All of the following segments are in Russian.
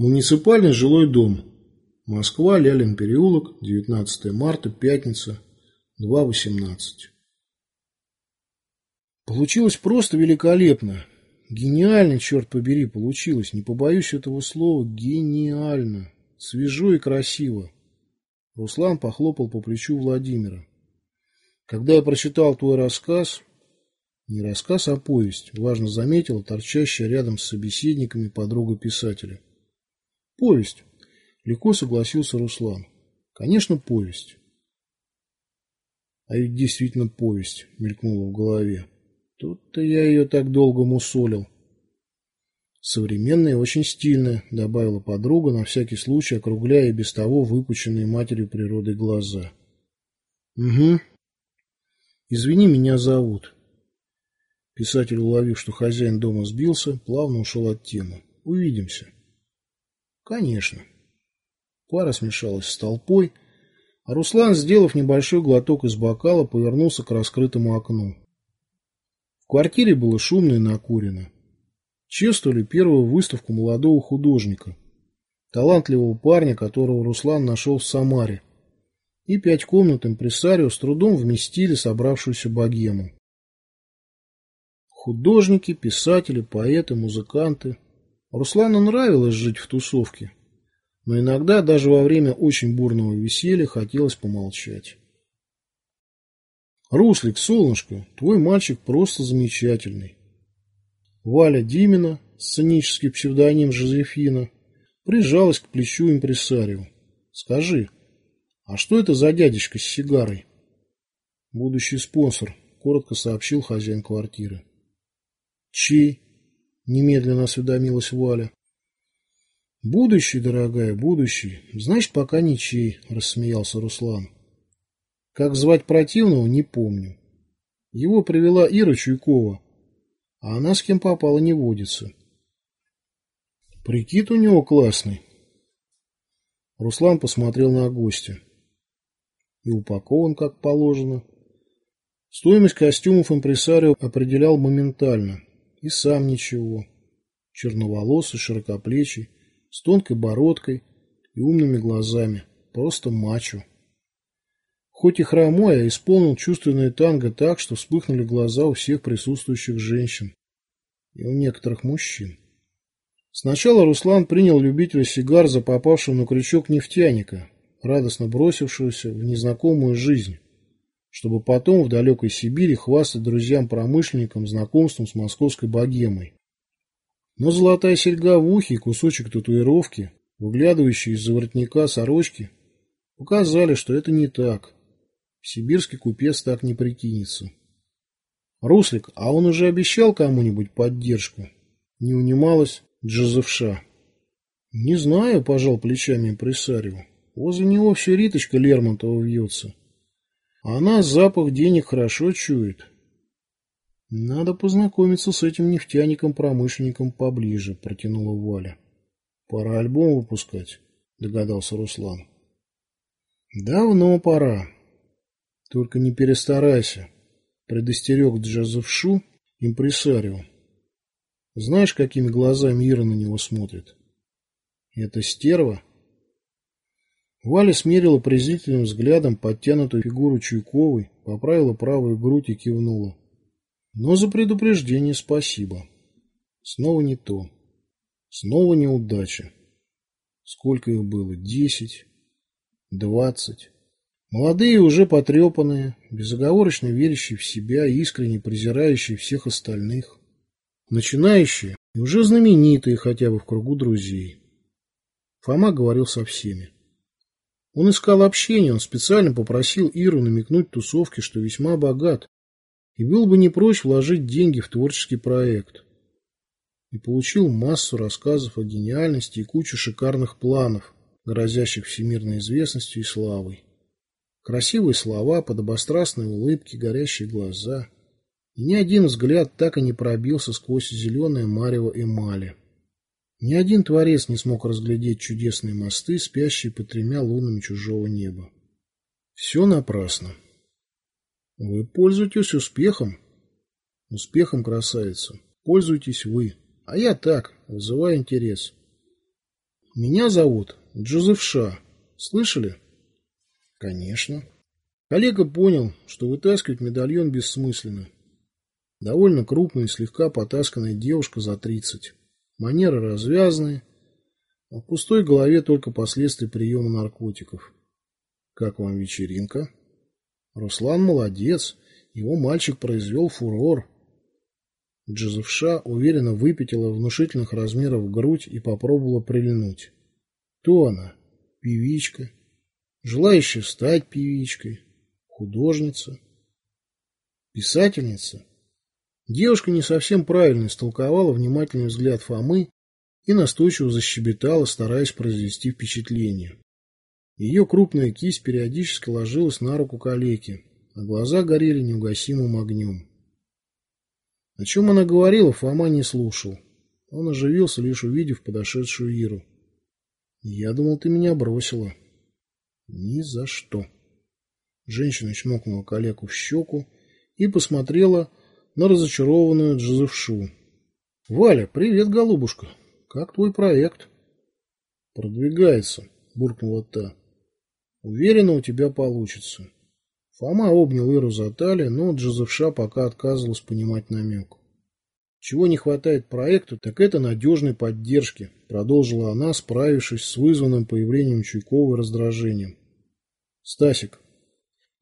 Муниципальный жилой дом. Москва, Лялин переулок, 19 марта, пятница, 2.18. Получилось просто великолепно. Гениально, черт побери, получилось. Не побоюсь этого слова. Гениально. Свежо и красиво. Руслан похлопал по плечу Владимира. Когда я прочитал твой рассказ, не рассказ, а повесть, важно заметила торчащая рядом с собеседниками подруга писателя. Повесть. Легко согласился Руслан. Конечно, повесть. А ведь действительно повесть, мелькнула в голове. Тут-то я ее так долго мусолил. Современная и очень стильная, добавила подруга, на всякий случай округляя и без того выпученные матерью природы глаза. Угу. Извини, меня зовут. Писатель, уловив, что хозяин дома сбился, плавно ушел от темы. Увидимся. Конечно. Пара смешалась с толпой, а Руслан, сделав небольшой глоток из бокала, повернулся к раскрытому окну. В квартире было шумно и накурено. Чествовали первую выставку молодого художника, талантливого парня, которого Руслан нашел в Самаре, и пять комнат импресарио с трудом вместили собравшуюся богему. Художники, писатели, поэты, музыканты – Руслану нравилось жить в тусовке, но иногда даже во время очень бурного веселья хотелось помолчать. «Руслик, солнышко, твой мальчик просто замечательный». Валя Димина, сценический псевдоним Жозефина, прижалась к плечу импресарио. «Скажи, а что это за дядечка с сигарой?» «Будущий спонсор», — коротко сообщил хозяин квартиры. «Чей?» Немедленно осведомилась Валя. Будущий, дорогая, будущий. Значит, пока ничей, рассмеялся Руслан. Как звать противного, не помню. Его привела Ира Чуйкова, а она с кем попала не водится. Прикид у него классный. Руслан посмотрел на гостя. И упакован как положено. Стоимость костюмов импресарио определял моментально. И сам ничего. Черноволосый, широкоплечий, с тонкой бородкой и умными глазами. Просто мачо. Хоть и хромой, а исполнил чувственное танго так, что вспыхнули глаза у всех присутствующих женщин. И у некоторых мужчин. Сначала Руслан принял любителя сигар за попавшего на крючок нефтяника, радостно бросившегося в незнакомую жизнь чтобы потом в далекой Сибири хвастать друзьям-промышленникам знакомством с московской богемой. Но золотая серьга в ухе и кусочек татуировки, выглядывающий из-за воротника сорочки, показали, что это не так. Сибирский купец так не прикинется. Руслик, а он уже обещал кому-нибудь поддержку? Не унималась Джозефша. Не знаю, пожал плечами импресарио. Возле него все Риточка Лермонтова вьется. Она запах денег хорошо чует. Надо познакомиться с этим нефтяником-промышленником поближе, протянула Валя. Пора альбом выпускать, догадался Руслан. Давно пора. Только не перестарайся, предостерег Джозефшу импресарио. Знаешь, какими глазами Ира на него смотрит? Это стерва? Валя смерила презрительным взглядом подтянутую фигуру Чуйковой, поправила правую грудь и кивнула. Но за предупреждение спасибо. Снова не то. Снова неудача. Сколько их было? Десять? Двадцать? Молодые, уже потрепанные, безоговорочно верящие в себя, искренне презирающие всех остальных. Начинающие и уже знаменитые хотя бы в кругу друзей. Фома говорил со всеми. Он искал общения, он специально попросил Иру намекнуть тусовке, что весьма богат, и был бы не прочь вложить деньги в творческий проект. И получил массу рассказов о гениальности и кучу шикарных планов, грозящих всемирной известностью и славой. Красивые слова, подобострастные улыбки, горящие глаза. И ни один взгляд так и не пробился сквозь зеленое марево эмали. Ни один творец не смог разглядеть чудесные мосты, спящие под тремя лунами чужого неба. Все напрасно. Вы пользуетесь успехом. Успехом, красавица. Пользуйтесь вы. А я так, вызываю интерес. Меня зовут Джозеф Ша. Слышали? Конечно. Коллега понял, что вытаскивать медальон бессмысленно. Довольно крупная и слегка потасканная девушка за тридцать. Манеры развязные, а в пустой голове только последствия приема наркотиков. Как вам вечеринка? Руслан молодец, его мальчик произвел фурор. Джозефша уверенно выпятила внушительных размеров грудь и попробовала прильнуть. Кто она? Певичка? Желающая стать певичкой? Художница? Писательница? Девушка не совсем правильно истолковала внимательный взгляд Фомы и настойчиво защебетала, стараясь произвести впечатление. Ее крупная кисть периодически ложилась на руку калеки, а глаза горели неугасимым огнем. О чем она говорила, Фома не слушал. Он оживился, лишь увидев подошедшую Иру. «Я думал, ты меня бросила». «Ни за что». Женщина чмокнула калеку в щеку и посмотрела на разочарованную Джозефшу. «Валя, привет, голубушка. Как твой проект?» «Продвигается», — буркнула та. «Уверена, у тебя получится». Фома обнял Иру за талию, но Джозефша пока отказывалась понимать намек. Чего не хватает проекту, так это надежной поддержки, продолжила она, справившись с вызванным появлением Чуйкова раздражением. Стасик.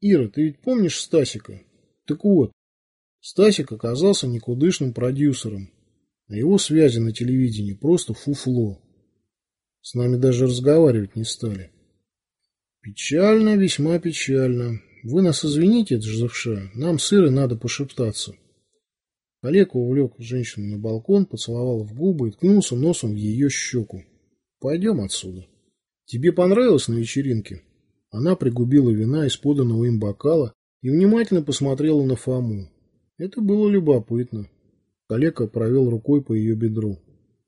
Ира, ты ведь помнишь Стасика? Так вот, Стасик оказался никудышным продюсером, а его связи на телевидении просто фуфло. С нами даже разговаривать не стали. Печально, весьма печально. Вы нас извините, Джозефша, нам с Ирой надо пошептаться. Олег увлек женщину на балкон, поцеловал в губы и ткнулся носом в ее щеку. Пойдем отсюда. Тебе понравилось на вечеринке? Она пригубила вина из поданного им бокала и внимательно посмотрела на Фому. Это было любопытно. Коллега провел рукой по ее бедру.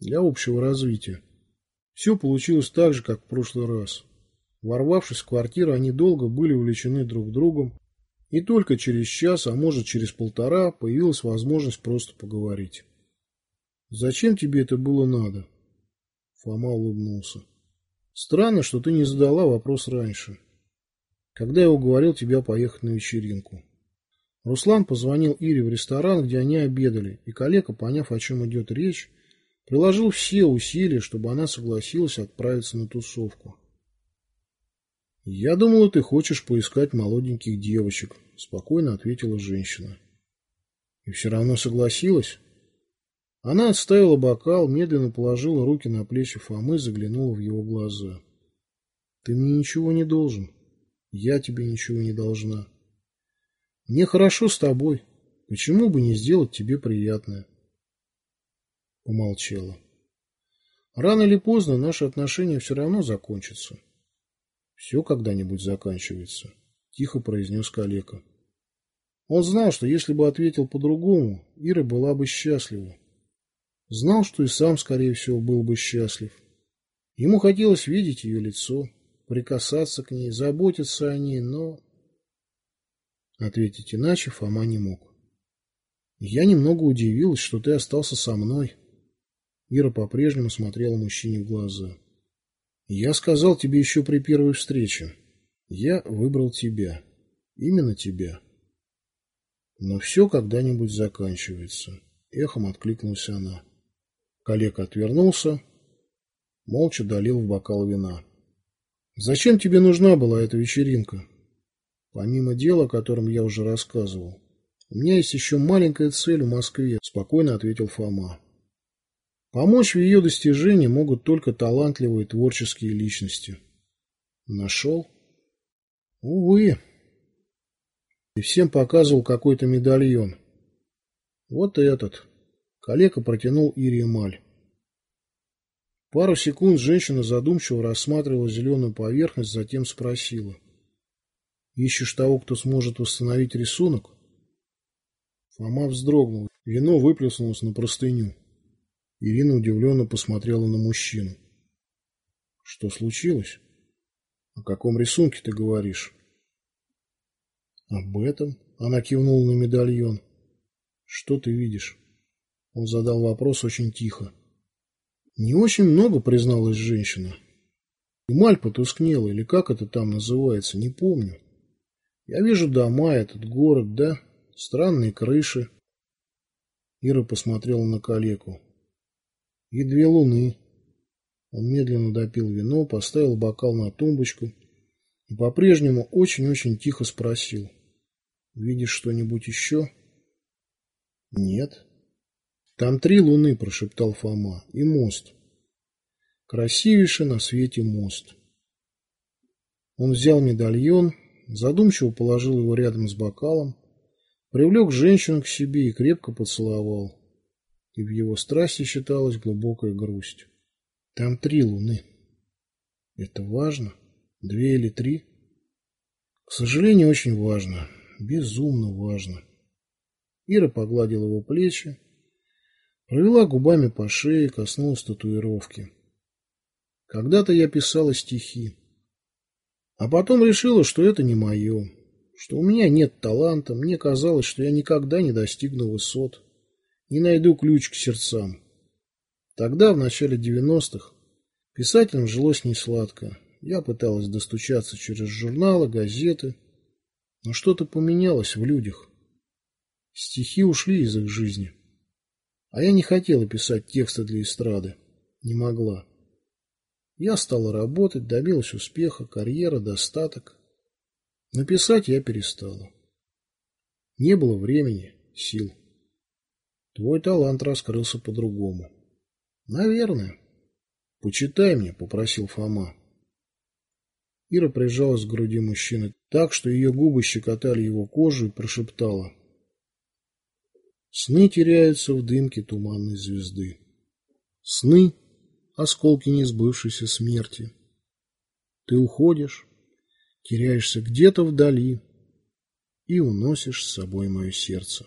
Для общего развития. Все получилось так же, как в прошлый раз. Ворвавшись в квартиру, они долго были увлечены друг другом, и только через час, а может через полтора, появилась возможность просто поговорить. «Зачем тебе это было надо?» Фома улыбнулся. «Странно, что ты не задала вопрос раньше. Когда я уговорил тебя поехать на вечеринку?» Руслан позвонил Ире в ресторан, где они обедали, и коллега, поняв, о чем идет речь, приложил все усилия, чтобы она согласилась отправиться на тусовку. «Я думала, ты хочешь поискать молоденьких девочек», — спокойно ответила женщина. «И все равно согласилась?» Она отставила бокал, медленно положила руки на плечи Фомы, заглянула в его глаза. «Ты мне ничего не должен. Я тебе ничего не должна. Мне хорошо с тобой. Почему бы не сделать тебе приятное?» Помолчала. «Рано или поздно наши отношения все равно закончатся». Все когда-нибудь заканчивается, тихо произнес калека. Он знал, что если бы ответил по-другому, Ира была бы счастлива. Знал, что и сам, скорее всего, был бы счастлив. Ему хотелось видеть ее лицо, прикасаться к ней, заботиться о ней, но... Ответить иначе Фома не мог. Я немного удивилась, что ты остался со мной. Ира по-прежнему смотрела мужчине в глаза. Я сказал тебе еще при первой встрече. Я выбрал тебя. Именно тебя. Но все когда-нибудь заканчивается. Эхом откликнулась она. Коллега отвернулся, молча долил в бокал вина. Зачем тебе нужна была эта вечеринка? Помимо дела, о котором я уже рассказывал, у меня есть еще маленькая цель в Москве, спокойно ответил Фома. Помочь в ее достижении могут только талантливые творческие личности. Нашел? Увы. И всем показывал какой-то медальон. Вот этот. Калека протянул Ире эмаль. Пару секунд женщина задумчиво рассматривала зеленую поверхность, затем спросила. «Ищешь того, кто сможет восстановить рисунок?» Фома вздрогнул. Вино выплеснулось на простыню. Ирина удивленно посмотрела на мужчину. Что случилось? О каком рисунке ты говоришь? Об этом? Она кивнула на медальон. Что ты видишь? Он задал вопрос очень тихо. Не очень много, призналась женщина. Эмаль потускнела, или как это там называется, не помню. Я вижу дома, этот город, да, странные крыши. Ира посмотрела на калеку. И две луны. Он медленно допил вино, поставил бокал на тумбочку и по-прежнему очень-очень тихо спросил. «Видишь что-нибудь еще?» «Нет». «Там три луны», – прошептал Фома, – «и мост». Красивейший на свете мост. Он взял медальон, задумчиво положил его рядом с бокалом, привлек женщину к себе и крепко поцеловал. И в его страсти считалась глубокая грусть. Там три луны. Это важно? Две или три? К сожалению, очень важно. Безумно важно. Ира погладила его плечи, провела губами по шее, коснулась татуировки. Когда-то я писала стихи. А потом решила, что это не мое, что у меня нет таланта, мне казалось, что я никогда не достигну высот, не найду ключ к сердцам. Тогда, в начале девяностых, писателям жилось несладко. Я пыталась достучаться через журналы, газеты, но что-то поменялось в людях. Стихи ушли из их жизни. А я не хотела писать тексты для эстрады. Не могла. Я стала работать, добилась успеха, карьера, достаток. Написать я перестала. Не было времени, сил. Твой талант раскрылся по-другому. Наверное. Почитай мне, попросил Фома. Ира прижалась к груди мужчины так, что ее губы щекотали его кожу и прошептала. Сны теряются в дымке туманной звезды. Сны осколки несбывшейся смерти. Ты уходишь, теряешься где-то вдали и уносишь с собой мое сердце.